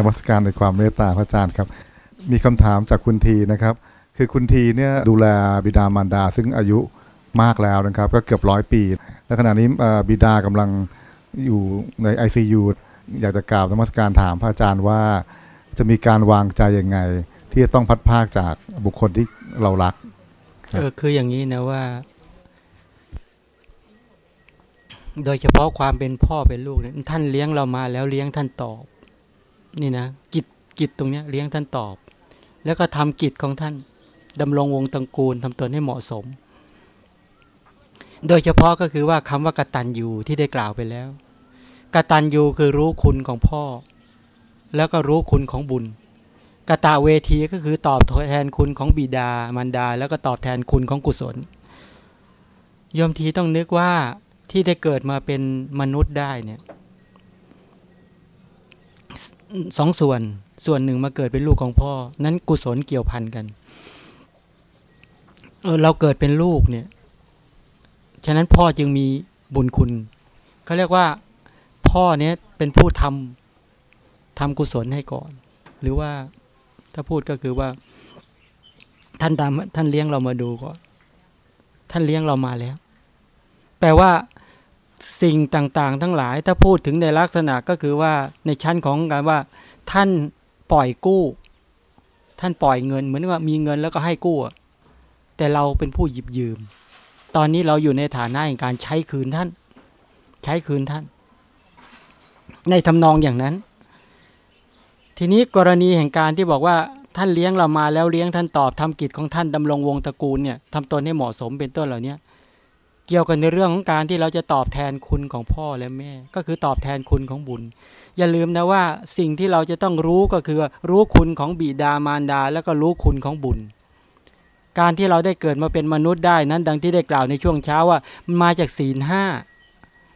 นมัสการในความเมตตาพระอาจารย์ครับ มีคำถามจากคุณทีนะครับ คือคุณทีเนี่ยดูแลบิดามารดา ซึ่งอายุมากแล้วนะครับ ก็เกือบร้อยปี และขณะนี้บิดากำลังอยู่ใน ICU อยากจะกล่าวนมัสการถามพระอาจารย์ว่า จะมีการวางใจยังไง ที่จะต้องพัดภาคจากบุคคลที่เรารักเออคืออย่างนี้นะว่า โดยเฉพาะความเป็นพ่อเป็นลูกเนี่ยท่านเลี้ยงเรามาแล้วเลี้ยงท่านตอบ นี่นะกิจกิจตรงนี้เลี้ยงท่านตอบ แล้วก็ทำกิจของท่านดำรงวงตระกูลทำตนให้เหมาะสม โดยเฉพาะก็คือว่าคำว่ากตัญญูที่ได้กล่าวไปแล้ว กตัญญูคือรู้คุณของพ่อ แล้วก็รู้คุณของบุญกตาเวทีก็คือตอบแทนคุณของบิดามารดา แล้วก็ตอบแทนคุณของกุศลยมทีต้องนึกว่าที่ได้เกิดมาเป็นมนุษย์ได้เนี่ย สองส่วนส่วนหนึ่งมาเกิดเป็นลูกของพ่อ นั้นกุศลเกี่ยวพันกันเเราเกิดเป็นลูกเนี่ย ฉะนั้นพ่อจึงมีบุญคุณเขาเรียกว่าพ่อเนี่ยเป็นผู้ทำทำกุศลให้ก่อน หรือว่าถ้าพูดก็คือว่า ท่านตามท่านเลี้ยงเรามาดูก่อนท่านเลี้ยงเรามาแล้ว แปลว่า สิ่งต่างๆ ทั้งหลาย ถ้าพูดถึงในลักษณะก็คือว่าในชั้นของการว่าท่านปล่อยกู้ ท่านปล่อยเงิน เหมือนว่ามีเงินแล้วก็ให้กู้ แต่เราเป็นผู้หยิบยืม ตอนนี้เราอยู่ในฐานะแห่งการใช้คืนท่าน ใช้คืนท่าน ในทำนองอย่างนั้น ทีนี้กรณีแห่งการที่บอกว่าท่านเลี้ยงเรามาแล้วเลี้ยงท่านตอบทำกิจของท่านดำรงวงตระกูลเนี่ยทำตนให้เหมาะสมเป็นต้นเหล่านี้ เกี่ยวกันในเรื่องของการที่เราจะตอบแทนคุณของพ่อและแม่ ก็คือตอบแทนคุณของบุญ อย่าลืมนะว่าสิ่งที่เราจะต้องรู้ก็คือรู้คุณของบิดามารดา แล้วก็รู้คุณของบุญ การที่เราได้เกิดมาเป็นมนุษย์ได้นั้นดังที่ได้กล่าวในช่วงเช้าว่ามาจากศีลห้า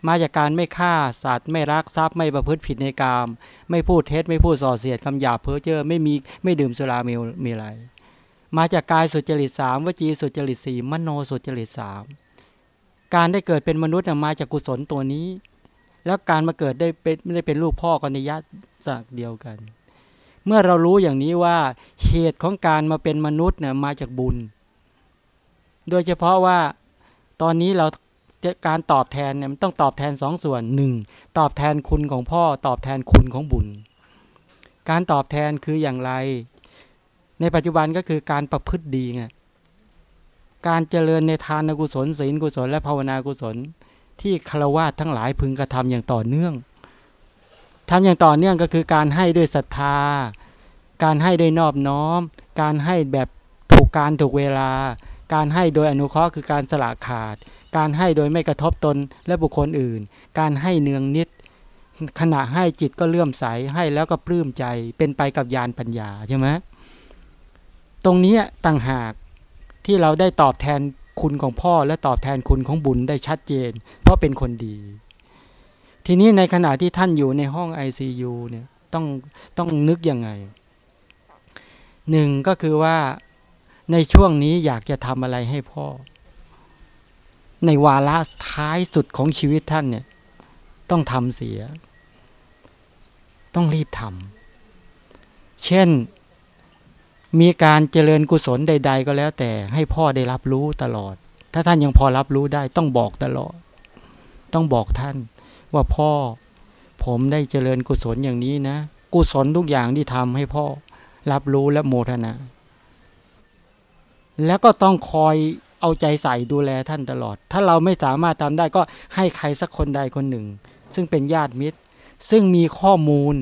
มาจากการไม่ฆ่าสัตว์ไม่รักทรัพย์ไม่ประพฤติผิดในกาม ไม่พูดเท็จไม่พูดส่อเสียดคำหยาบเพ้อเจ้อไม่มีไม่ดื่มสุราเมลมีอะไร มาจากกายสุจริตสามวจีสุจริตสี่มโนสุจริตสาม การได้เกิดเป็นมนุษย์น่ะมาจากกุศลตัวนี้ แล้วการมาเกิดได้เป็นไม่ได้เป็นลูกพ่อกันในญาติจากเดียวกัน เมื่อเรารู้อย่างนี้ว่าเหตุของการมาเป็นมนุษย์เนี่ยมาจากบุญ โดยเฉพาะว่าตอนนี้เราการตอบแทนเนี่ยมันต้องตอบแทนสองส่วนหนึ่งตอบแทนคุณของพ่อ ตอบแทนคุณของบุญ การตอบแทนคืออย่างไร ในปัจจุบันก็คือการประพฤติดีไง การเจริญในทานกุศลศีลกุศลและภาวนากุศล ที่ฆราวาสทั้งหลายพึงกระทำอย่างต่อเนื่องทำอย่างต่อเนื่องก็คือการให้ด้วยศรัทธา การให้ด้วยนอบน้อม การให้แบบถูกการถูกเวลา การให้โดยอนุเคราะห์คือการสละขาด การให้โดยไม่กระทบตนและบุคคลอื่น การให้เนืองนิดขณะให้จิตก็เลื่อมใสให้แล้วก็ปลื้มใจเป็นไปกับญาณปัญญาใช่ไหมตรงนี้ต่างหาก ที่เราได้ตอบแทนคุณของพ่อ และตอบแทนคุณของบุญได้ชัดเจน เพราะเป็นคนดี ทีนี้ในขณะที่ท่านอยู่ในห้อง ICU เนี่ยต้องต้องนึกยังไงหนึ่งก็คือว่าในช่วงนี้อยากจะทำอะไรให้พ่อ ในวาระท้ายสุดของชีวิตท่านเนี่ยต้องทำเสีย ต้องรีบทำเช่น มีการเจริญกุศลใด ๆ ก็แล้วแต่ให้พ่อได้รับรู้ตลอด ถ้าท่านยังพอรับรู้ได้ต้องบอกตลอด ต้องบอกท่านว่าพ่อ ผมได้เจริญกุศลอย่างนี้นะ กุศลทุกอย่างที่ทำให้พ่อรับรู้และโมทนา แล้วก็ต้องคอยเอาใจใส่ดูแลท่านตลอด ถ้าเราไม่สามารถทำได้ก็ให้ใครสักคนใดคนหนึ่ง ซึ่งเป็นญาติมิตร ซึ่งมีข้อมูล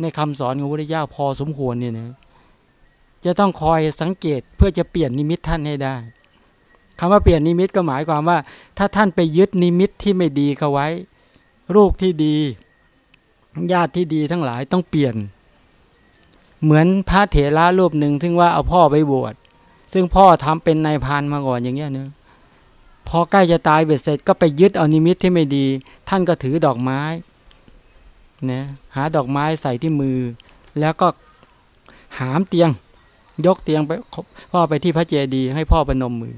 ในคำสอนของพระพุทธเจ้าพอสมควรเนี่ยนะ จะต้องคอยสังเกตเพื่อจะเปลี่ยนนิมิตท่านให้ได้คำว่าเปลี่ยนนิมิตก็หมายความว่า ถ้าท่านไปยึดนิมิตที่ไม่ดีเข้าไว้ ลูกที่ดีญาติที่ดีทั้งหลายต้องเปลี่ยน เหมือนพระเถระรูปหนึ่งซึ่งว่าเอาพ่อไปบวชซึ่งพ่อทำเป็นนายพรานมาก่อนอย่างเงี้ยเนะพอใกล้จะตายเบ็ดเสร็จก็ไปยึดเอานิมิตที่ไม่ดี ท่านก็ถือดอกไม้นะหาดอกไม้ใส่ที่มือ แล้วก็หามเตียง ยกเตียงไปพ่อไปที่พระเจดีย์ให้พ่อประนมมือ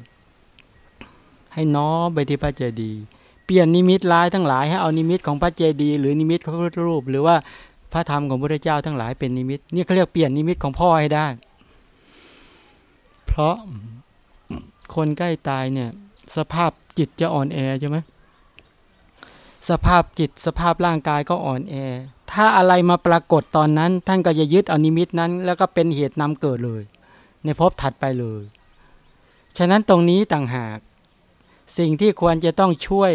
ให้น้อมไปที่พระเจดีย์เปลี่ยนนิมิตร้ายทั้งหลายให้เอานิมิตของพระเจดีย์หรือนิมิตของพระรูป หรือว่าพระธรรมของพระเจ้าทั้งหลายเป็นนิมิตนี่เขาเรียกเปลี่ยนนิมิตของพ่อให้ได้ เพราะคนใกล้ตายเนี่ย สภาพจิตจะอ่อนแอใช่ไหม สภาพจิตสภาพร่างกายก็อ่อนแอ ถ้าอะไรมาปรากฏตอนนั้น ท่านก็จะยึดอนิมิตนั้น แล้วก็เป็นเหตุนำเกิดเลย ในภพถัดไปเลย ฉะนั้นตรงนี้ต่างหาก สิ่งที่ควรจะต้องช่วย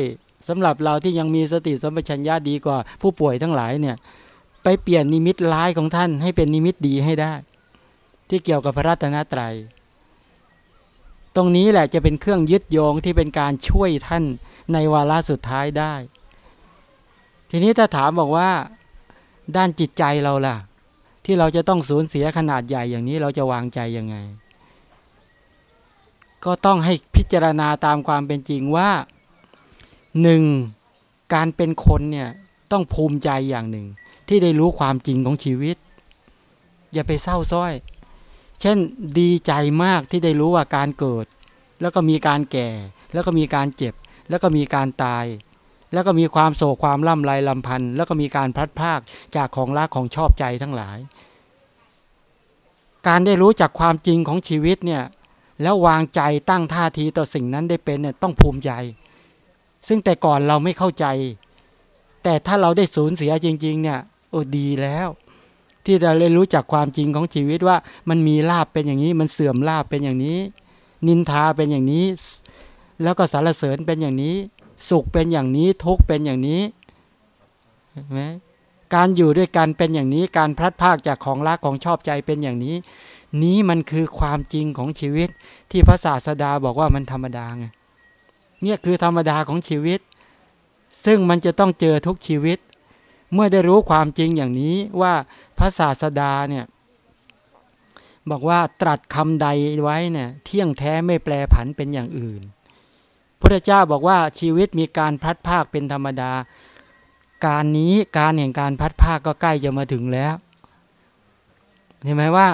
สำหรับเราที่ยังมีสติสัมปชัญญะดีกว่า ผู้ป่วยทั้งหลายเนี่ยไปเปลี่ยนนิมิตร้ายของท่านให้เป็นนิมิตดีให้ได้ ที่เกี่ยวกับพระรัตนตรยัย ตรงนี้แหละจะเป็นเครื่องยึดโยงที่เป็นการช่วยท่านในวาระสุดท้ายได้ ทีนี้ถ้าถามบอกว่าด้านจิตใจเราล่ะ ที่เราจะต้องสูญเสียขนาดใหญ่อย่างนี้เราจะวางใจยังไง ก็ต้องให้พิจารณาตามความเป็นจริงว่าหนึ่งการเป็นคนเนี่ยต้องภูมิใจอย่างหนึ่ง ที่ได้รู้ความจริงของชีวิต อย่าไปเศร้าส้อย เช่นดีใจมากที่ได้รู้ว่าการเกิด แล้วก็มีการแก่ แล้วก็มีการเจ็บ แล้วก็มีการตาย แล้วก็มีความโศกความล่ำไรลำพันธ์แล้วก็มีการพลัดพรากจากของรักของชอบใจทั้งหลาย การได้รู้จากความจริงของชีวิตเนี่ยแล้ววางใจตั้งท่าทีต่อสิ่งนั้นได้เป็นเนี่ยต้องภูมิใจ ซึ่งแต่ก่อนเราไม่เข้าใจ แต่ถ้าเราได้สูญเสียจริง ๆ เนี่ยโอ้ดีแล้ว ที่เราได้รู้จักความจริงของชีวิตว่ามันมีลาบเป็นอย่างนี้ มันเสื่อมลาบเป็นอย่างนี้ นินทาเป็นอย่างนี้ แล้วก็สารเสริญเป็นอย่างนี้ สุขเป็นอย่างนี้ทุกเป็นอย่างนี้ไหมการอยู่ด้วยกันเป็นอย่างนี้ การพลัดพากจากของรักของชอบใจเป็นอย่างนี้ นี้มันคือความจริงของชีวิต ที่พระศาสดาบอกว่ามันธรรมดาไงเนี่ยคือธรรมดาของชีวิต ซึ่งมันจะต้องเจอทุกชีวิต เมื่อได้รู้ความจริงอย่างนี้ว่าพระศาสดาเนี่ยบอกว่าตรัสคำใดไว้เนี่ยเที่ยงแท้ไม่แปรผันเป็นอย่างอื่น พระเจ้าบอกว่าชีวิตมีการพัดพรากเป็นธรรมดา การนี้การแห่งการพัดพรากก็ใกล้จะมาถึงแล้วเห็นไหมว่า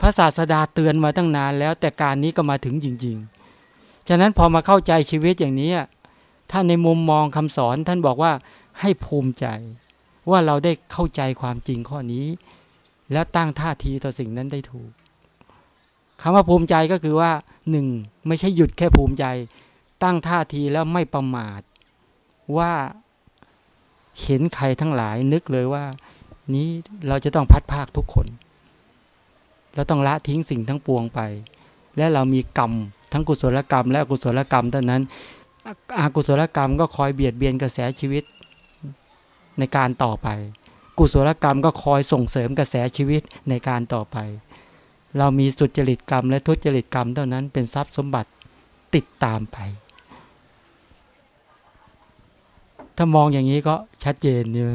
พระศาสดาเตือนมาตั้งนานแล้ว แต่การนี้ก็มาถึงจริง ๆ ฉะนั้นพอมาเข้าใจชีวิตอย่างนี้ท่านในมุมมองคำสอนท่านบอกว่าให้ภูมิใจ ว่าเราได้เข้าใจความจริงข้อนี้ แล้วตั้งท่าทีต่อสิ่งนั้นได้ถูกคำว่าภูมิใจก็คือว่าหนึ่งไม่ใช่หยุดแค่ภูมิใจ ตั้งท่าทีแล้วไม่ประมาท ว่าเห็นใครทั้งหลายนึกเลยว่า นี้เราจะต้องพัดภาคทุกคน เราต้องละทิ้งสิ่งทั้งปวงไป และเรามีกรรม ทั้งกุศลกรรม และอกุศลกรรมเท่านั้นอากุศลกรรมก็คอยเบียดเบียนกระแสชีวิตในการต่อไป กุศลกรรมก็คอยส่งเสริมกระแสชีวิตในการต่อไป เรามีสุจริตกรรมและทุจริตกรรมเท่านั้นเป็นทรัพย์สมบัติติดตามไป ถ้ามองอย่างนี้ก็ชัดเจนเนี่ย